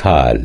kahl